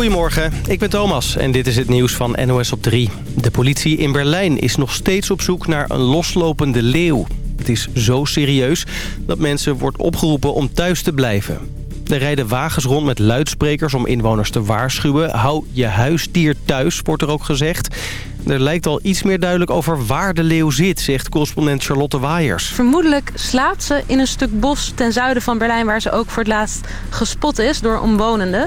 Goedemorgen, ik ben Thomas en dit is het nieuws van NOS op 3. De politie in Berlijn is nog steeds op zoek naar een loslopende leeuw. Het is zo serieus dat mensen wordt opgeroepen om thuis te blijven. Er rijden wagens rond met luidsprekers om inwoners te waarschuwen. Hou je huisdier thuis, wordt er ook gezegd. Er lijkt al iets meer duidelijk over waar de leeuw zit, zegt correspondent Charlotte Waaiers. Vermoedelijk slaapt ze in een stuk bos ten zuiden van Berlijn... waar ze ook voor het laatst gespot is door omwonenden.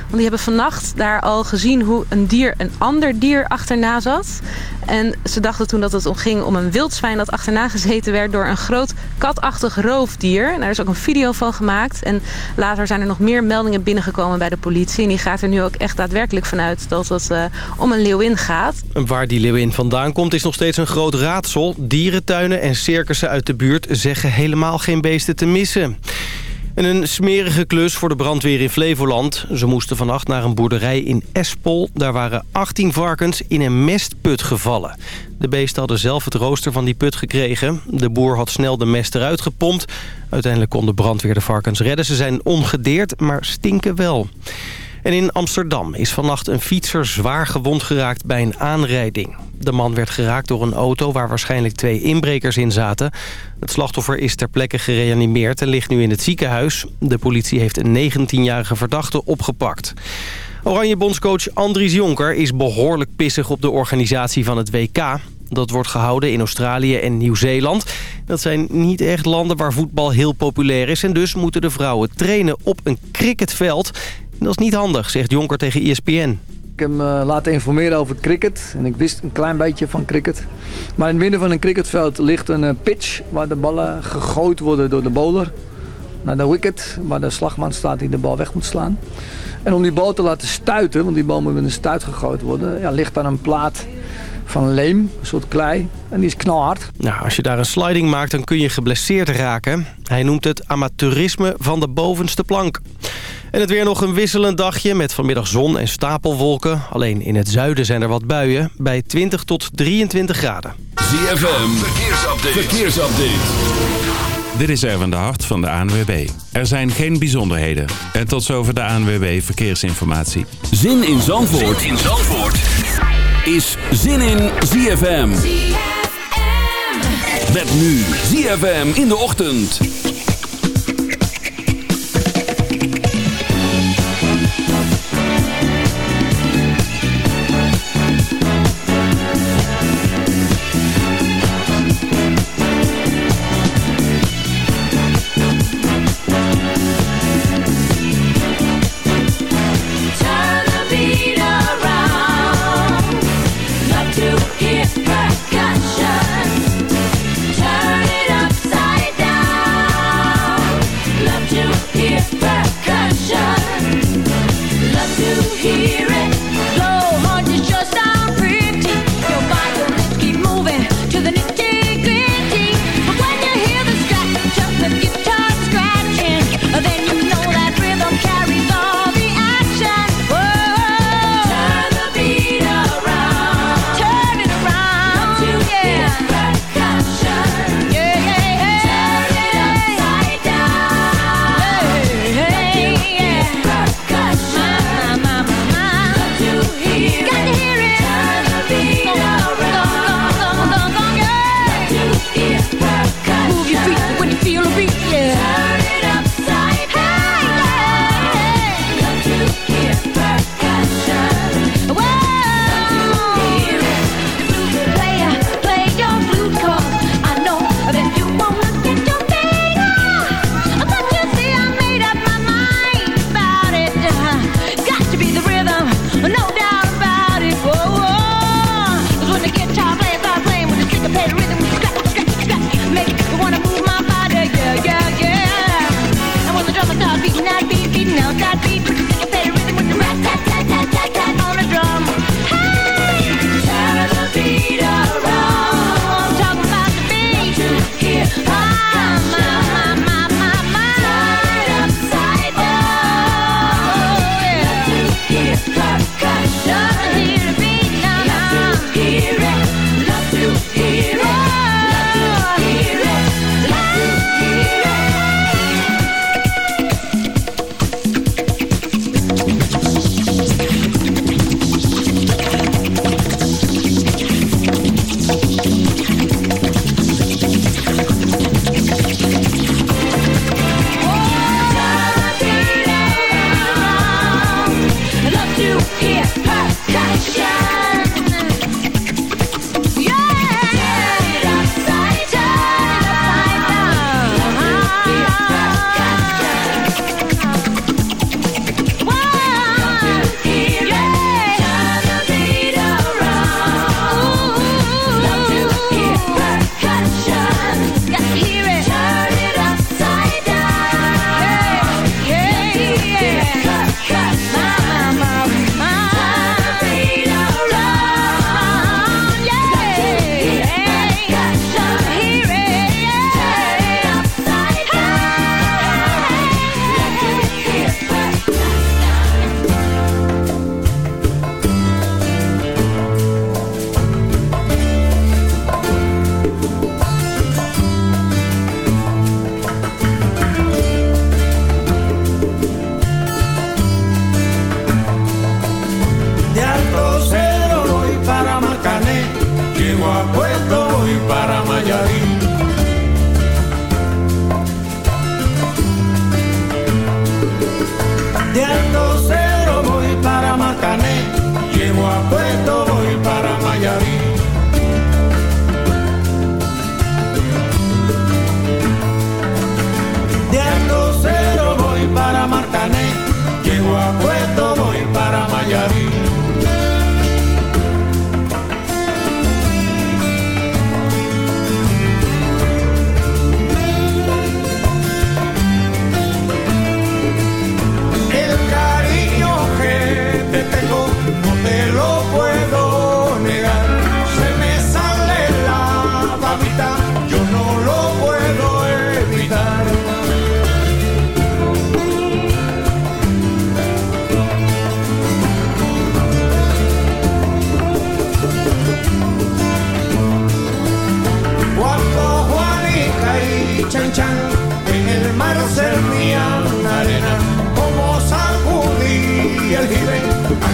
Want die hebben vannacht daar al gezien hoe een dier een ander dier achterna zat. En ze dachten toen dat het om ging om een wildzwijn dat achterna gezeten werd... door een groot katachtig roofdier. En daar is ook een video van gemaakt. En later zijn er nog meer meldingen binnengekomen bij de politie. En die gaat er nu ook echt daadwerkelijk vanuit dat het uh, om een leeuwin gaat. Waar die leeuwin vandaan komt is nog steeds een groot raadsel. Dierentuinen en circussen uit de buurt zeggen helemaal geen beesten te missen. En een smerige klus voor de brandweer in Flevoland. Ze moesten vannacht naar een boerderij in Espol. Daar waren 18 varkens in een mestput gevallen. De beesten hadden zelf het rooster van die put gekregen. De boer had snel de mest eruit gepompt. Uiteindelijk kon de brandweer de varkens redden. Ze zijn ongedeerd, maar stinken wel. En in Amsterdam is vannacht een fietser zwaar gewond geraakt bij een aanrijding. De man werd geraakt door een auto waar waarschijnlijk twee inbrekers in zaten. Het slachtoffer is ter plekke gereanimeerd en ligt nu in het ziekenhuis. De politie heeft een 19-jarige verdachte opgepakt. Oranje bondscoach Andries Jonker is behoorlijk pissig op de organisatie van het WK. Dat wordt gehouden in Australië en Nieuw-Zeeland. Dat zijn niet echt landen waar voetbal heel populair is... en dus moeten de vrouwen trainen op een cricketveld dat is niet handig, zegt Jonker tegen ESPN. Ik heb me laten informeren over cricket. En ik wist een klein beetje van cricket. Maar in het midden van een cricketveld ligt een eh, pitch... waar de ballen gegooid worden door de bowler naar de wicket... waar de slagman staat die de bal weg moet slaan. En om die bal te laten stuiten, want die bal moet met een stuit gegooid worden... Ja, ligt daar een plaat van leem, een soort klei. En die is knalhard. Nou, als je daar een sliding maakt, dan kun je geblesseerd raken. Hij noemt het amateurisme van de bovenste plank. En het weer nog een wisselend dagje met vanmiddag zon en stapelwolken. Alleen in het zuiden zijn er wat buien bij 20 tot 23 graden. ZFM, verkeersupdate. verkeersupdate. Dit is Erwin de Hart van de ANWB. Er zijn geen bijzonderheden. En tot zover de ANWB Verkeersinformatie. Zin in Zandvoort, zin in Zandvoort. is Zin in ZFM. ZFM. Met nu ZFM in de ochtend.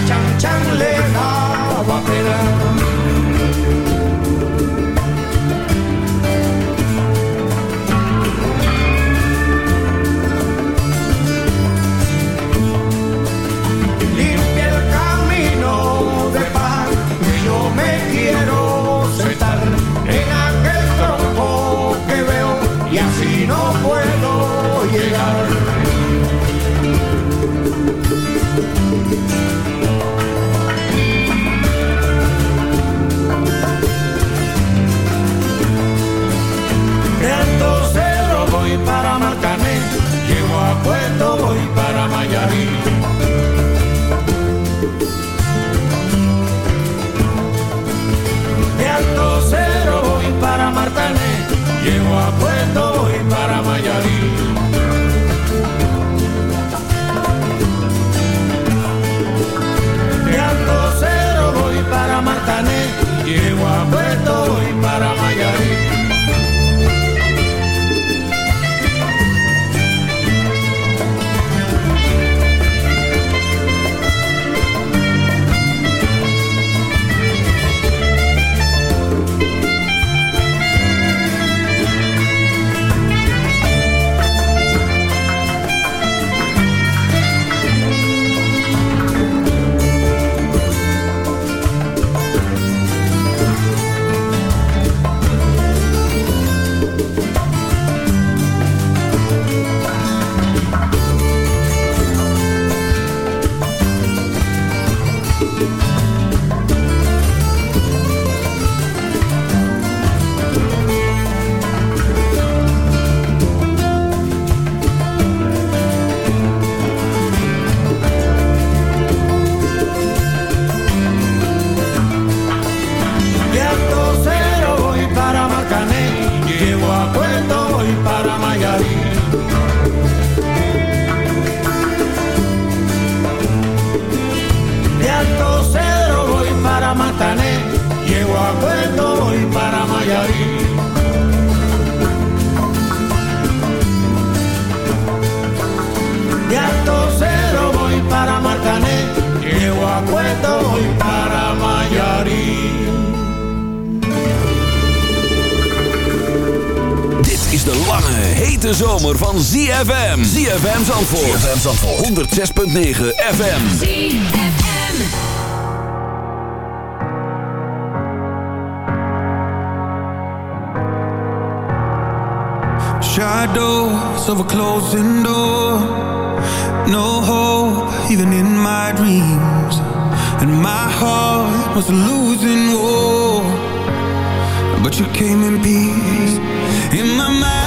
chang chang le ZFM Zandvoort. 106.9 FM. ZFM. Shadows of a closing door. No hope even in my dreams. And my heart was losing war. But you came in peace. In my mind,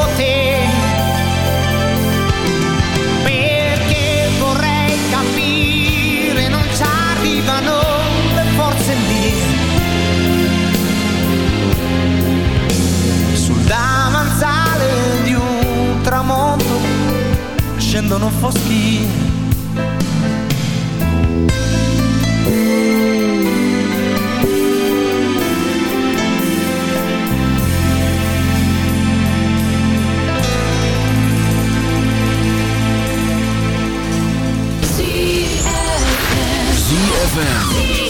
Scendono foschi ZFM.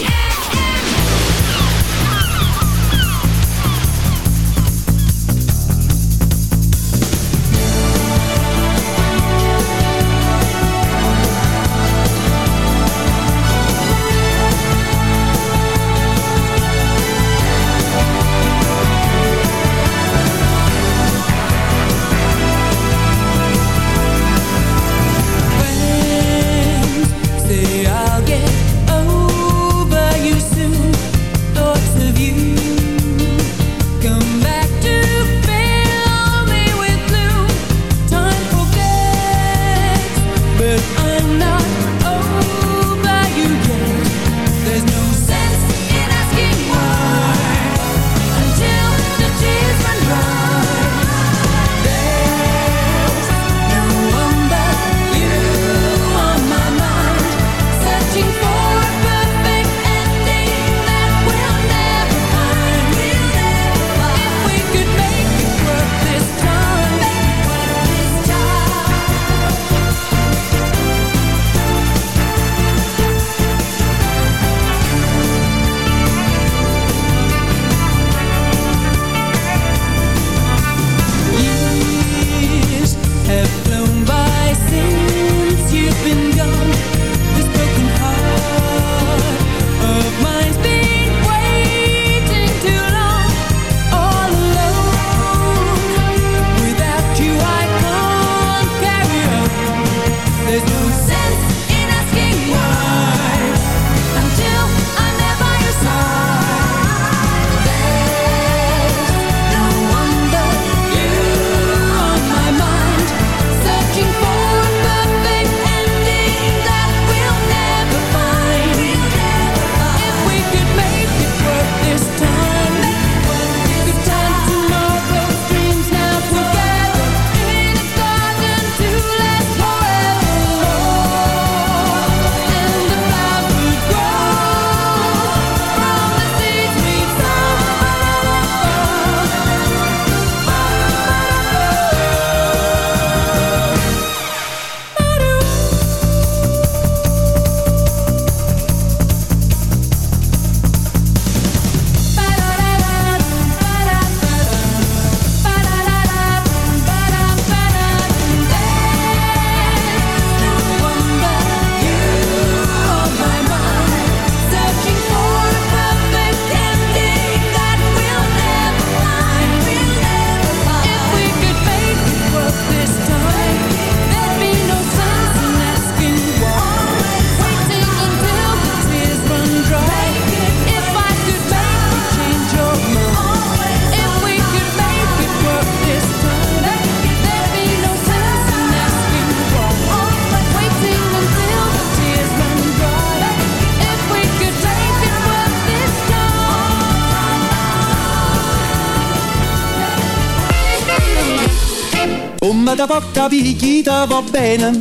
ma da porta picchita va bene.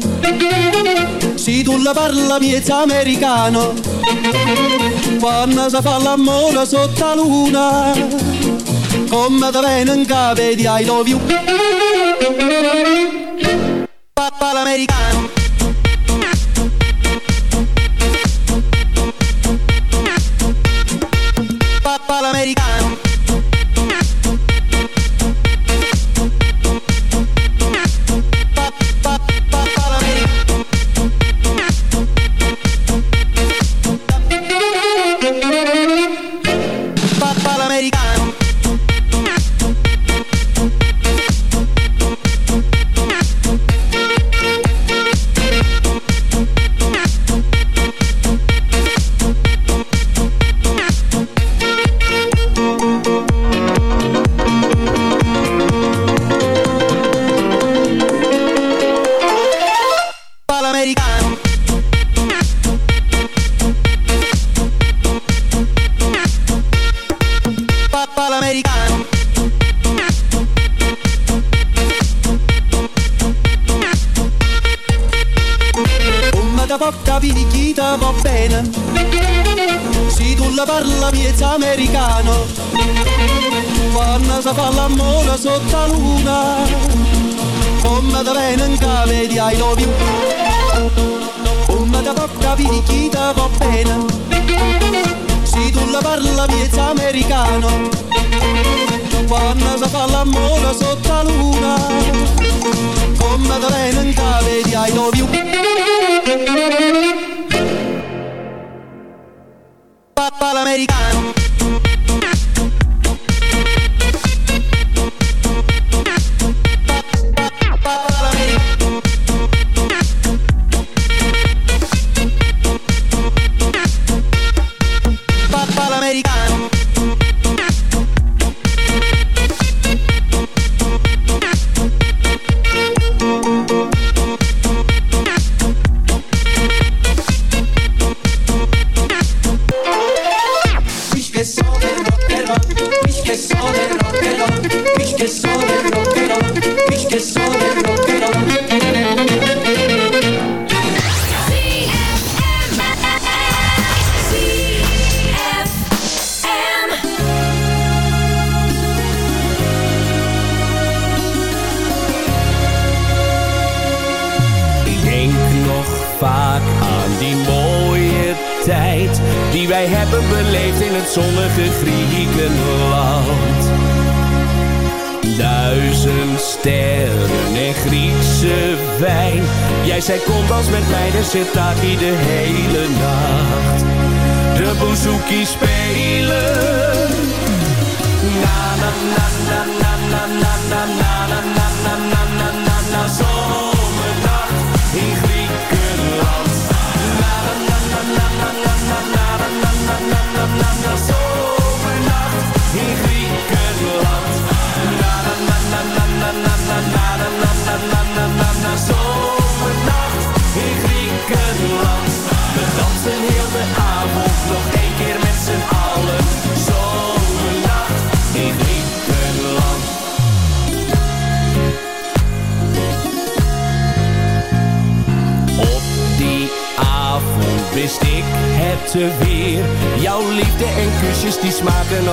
Se tu la parla miezza americano, quando si fa l'amore sotto luna, come da bene in capo di I love you. di chi ti va bene. Se tu la parla miezza americano, quando si fa l'amore sotto la luna, con Madalena lei cave di I love you. L'americano.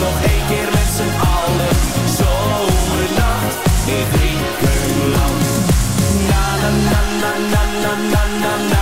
nog één keer met z'n allen. Zomernacht in Griekenland. Na na na na na na na na.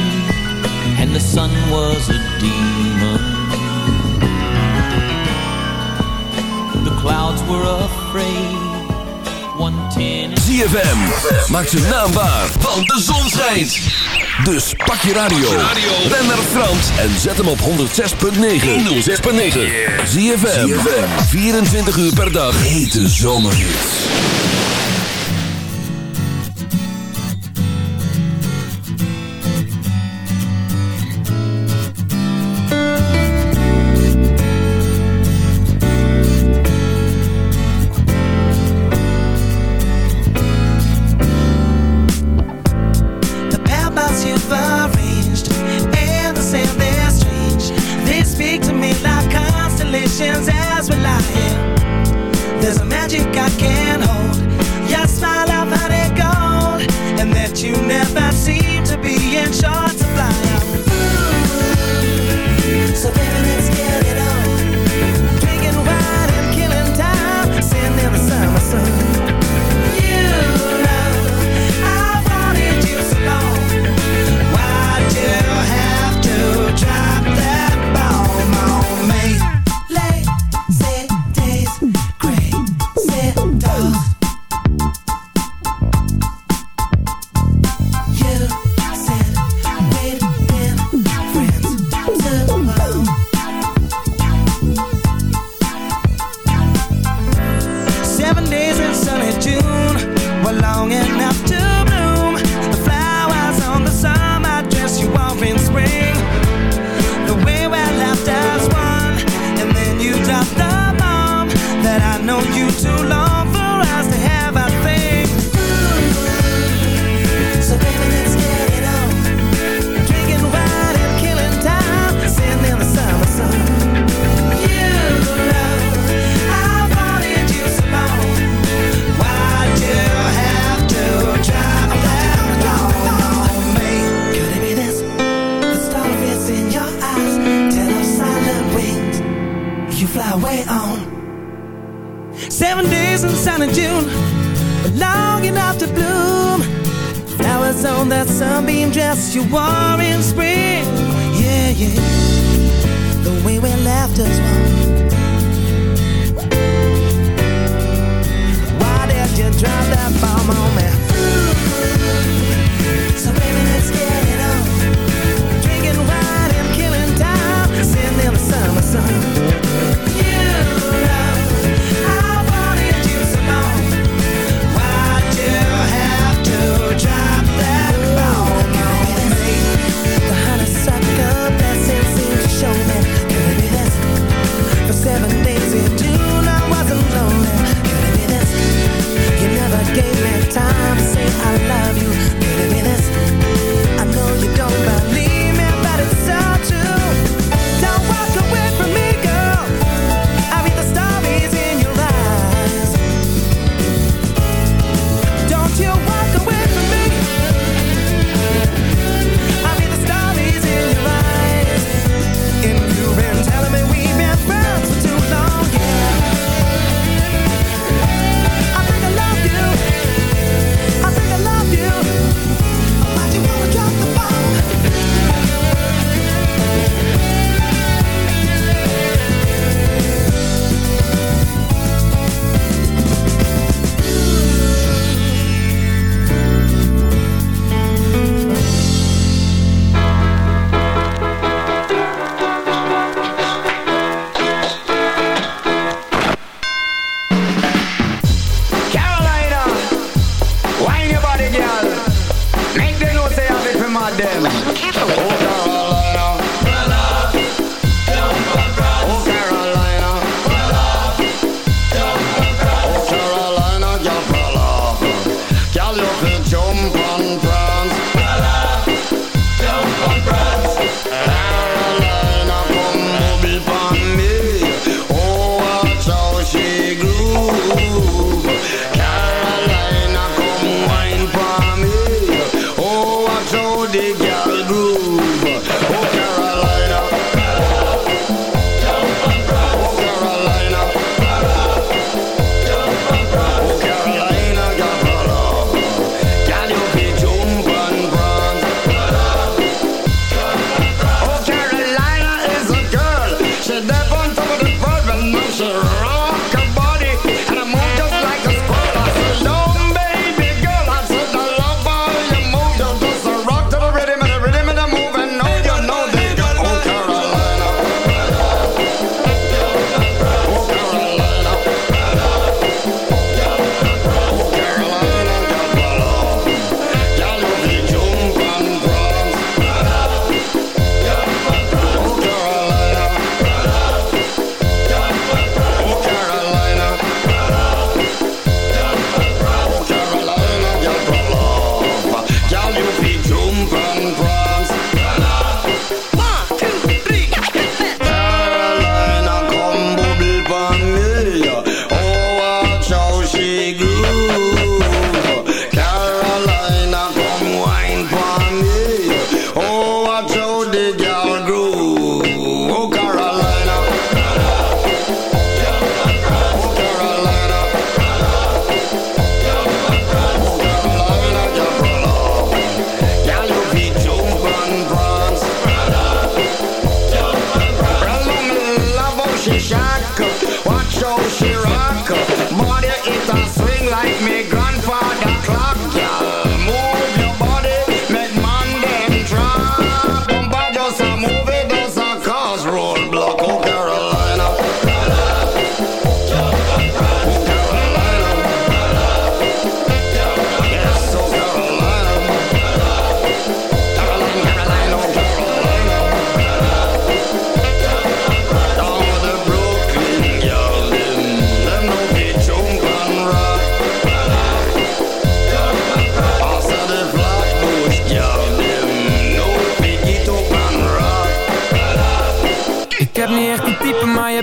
and the sun was a demon. The clouds were afraid. ZFM maakt zijn naam waar, want de zon schijnt. Dus pak je radio, ren naar Frans en zet hem op 106.9. 106.9. ZFM, 24 uur per dag. Hete zomerhits.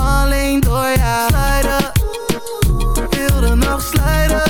Alleen door jou. Slijden Heel de nacht slijden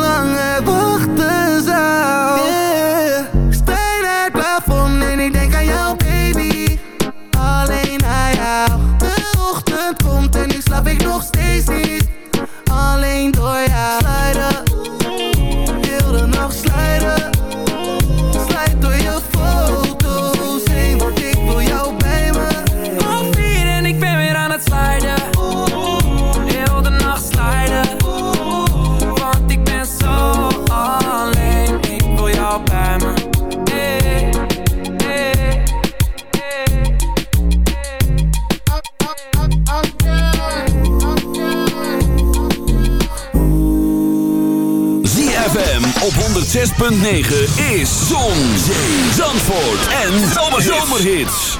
komt en nu slaap ik nog steeds niet. Alleen door jou 106.9 is Zon, Zee, Zandvoort en Zomerhits.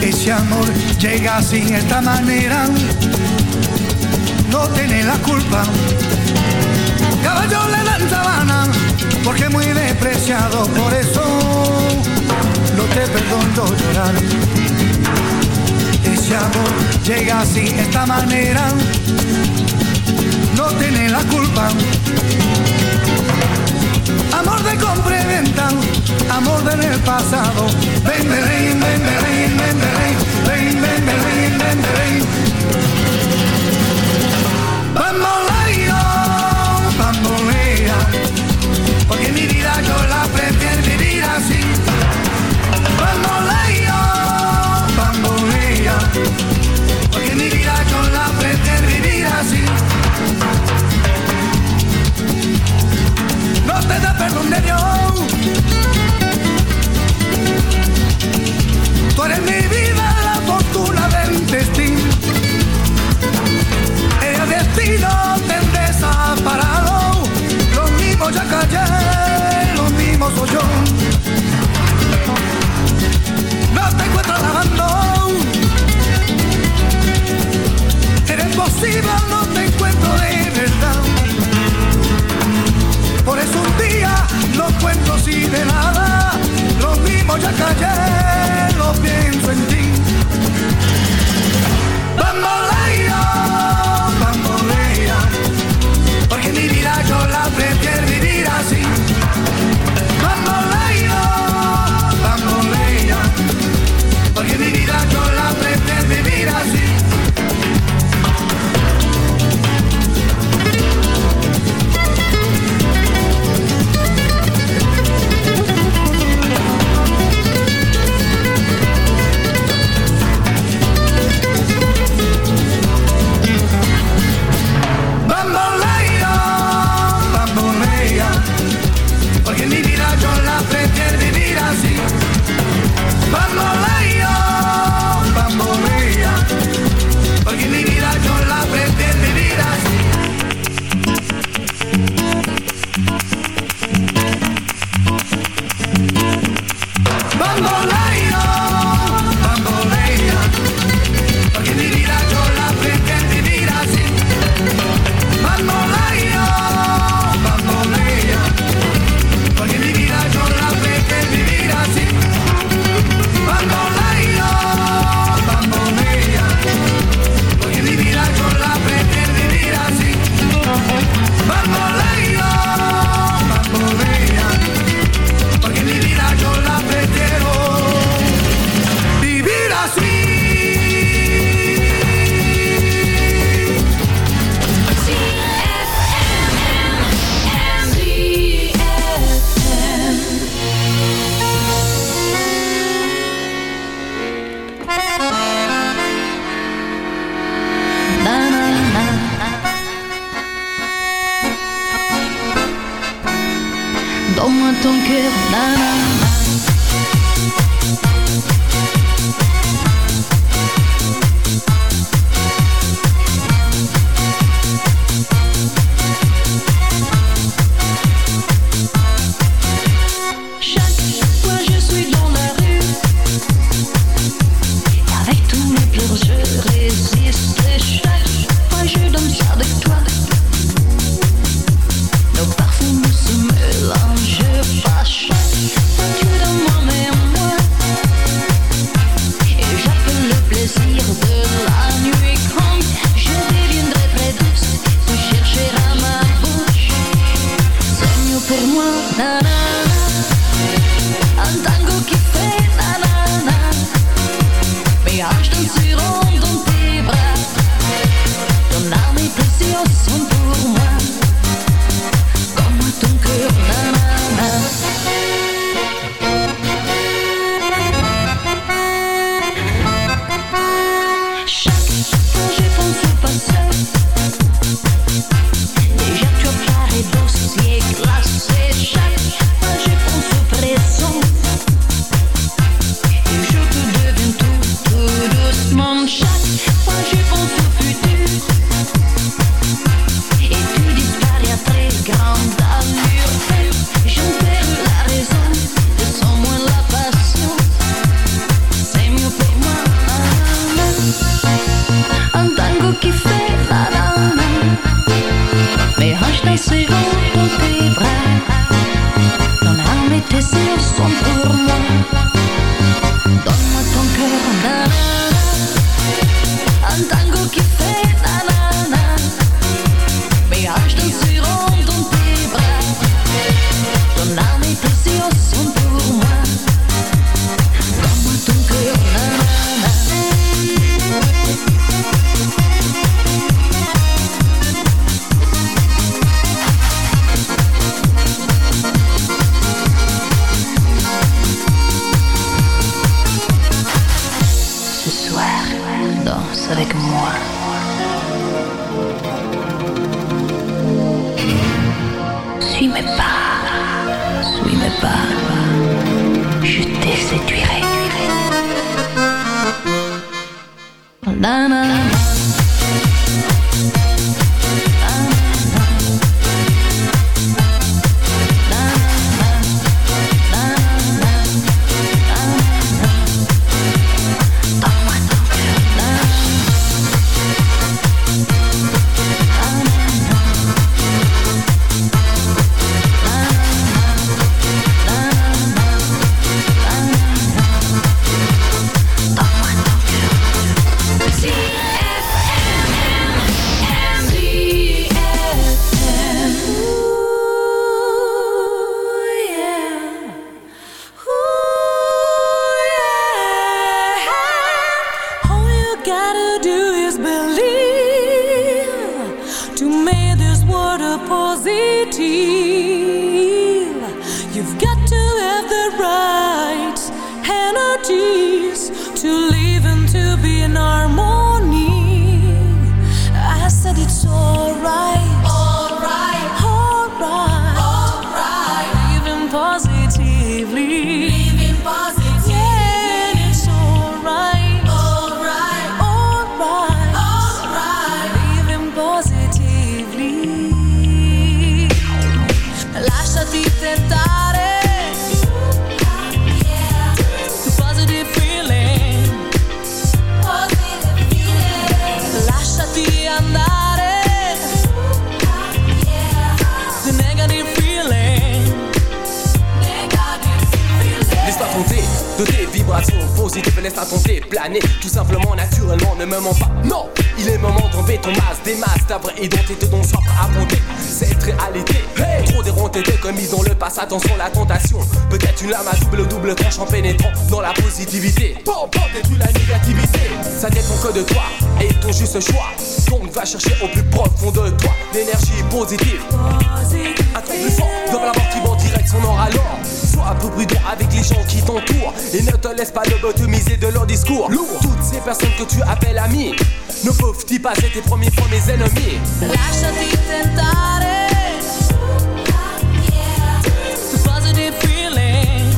Ese amor llega de esta manera, no tiene la culpa. Caballo le dan sabana, porque muy despreciado, por eso no te perdono llorar. Ese amor llega así de esta manera, no tiene la culpa. Amor de compra y venta, amor del pasado. Ven, ven, ven, ven, ven, ven, ven, ven, ven, ven, ven, yo la prefiero vivir así. Bamboleo, bambolea, porque mi vida yo la prefiero vivir así. no te da perdón de Dios. Tú eres mi vida, No te encuentro de verdad. Por eso un día no cuento así de nada. Lo mismo ya callé, lo pienso en ti. Bambolea, si tu veux laisse ton thé planer. Tout simplement, naturellement, ne me mens pas. Non, il est moment d'enlever ton masque Des masques, ta vraie identité dont soif à monter. Cette réalité, hey trop dérontée de commis dans le passé Attention la tentation, peut-être une lame à double double tranche En pénétrant dans la positivité. Bon, bon, détruis la négativité. Ça dépend que de toi et ton juste choix. Donc va chercher au plus profond de toi L'énergie positive. Un truc plus fort, dans la mort qui va en direct son or alors sois un peu prudent avec les gens qui t'entourent. Et ne te laisse pas lobotomiser de leur discours. Lourd. Toutes ces personnes que tu appelles amis Ne peuvent-ils pas être tes premiers fois mes ennemis? Lasciati tentare Positive Positive feeling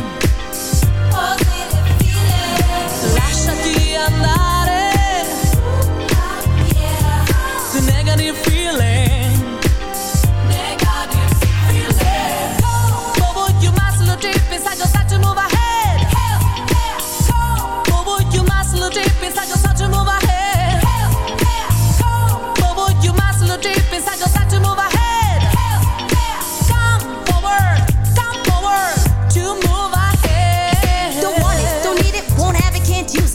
Lasciati andare. The negative feeling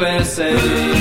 USA.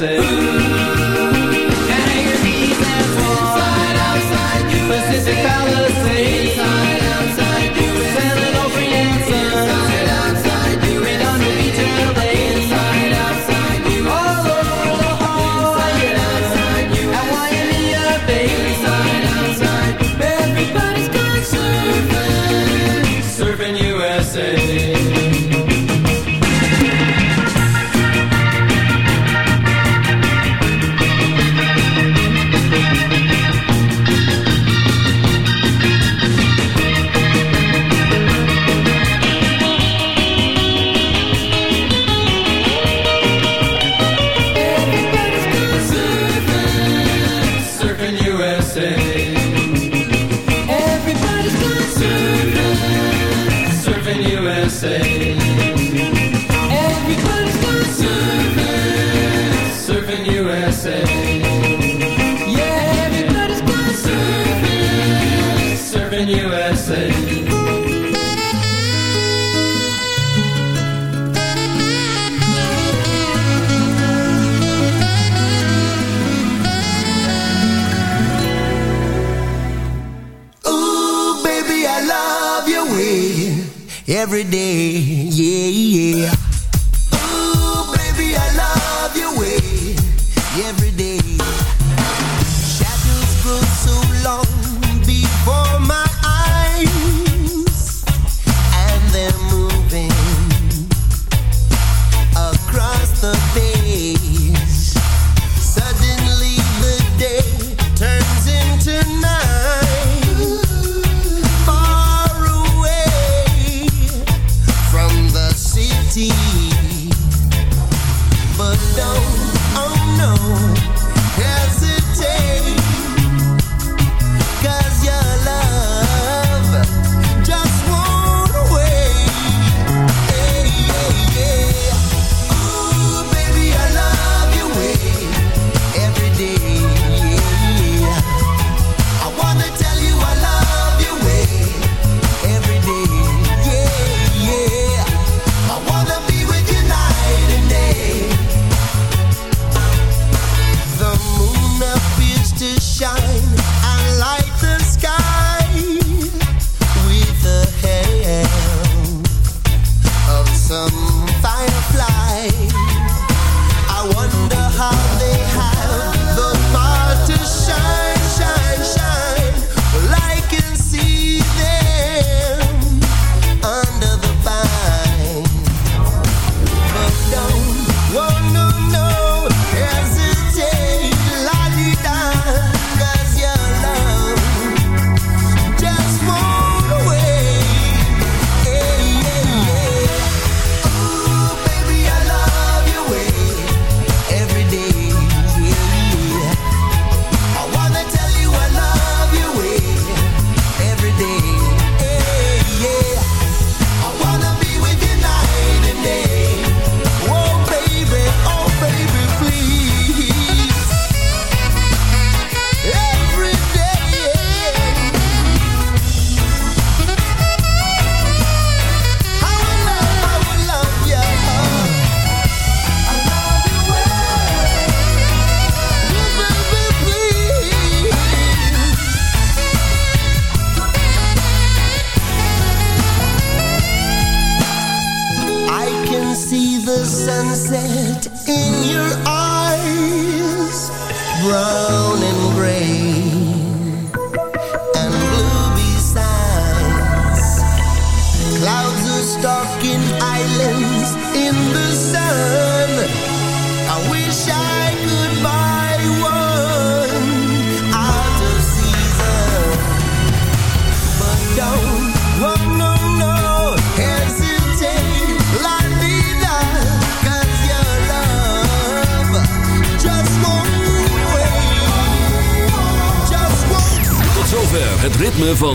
say. every day.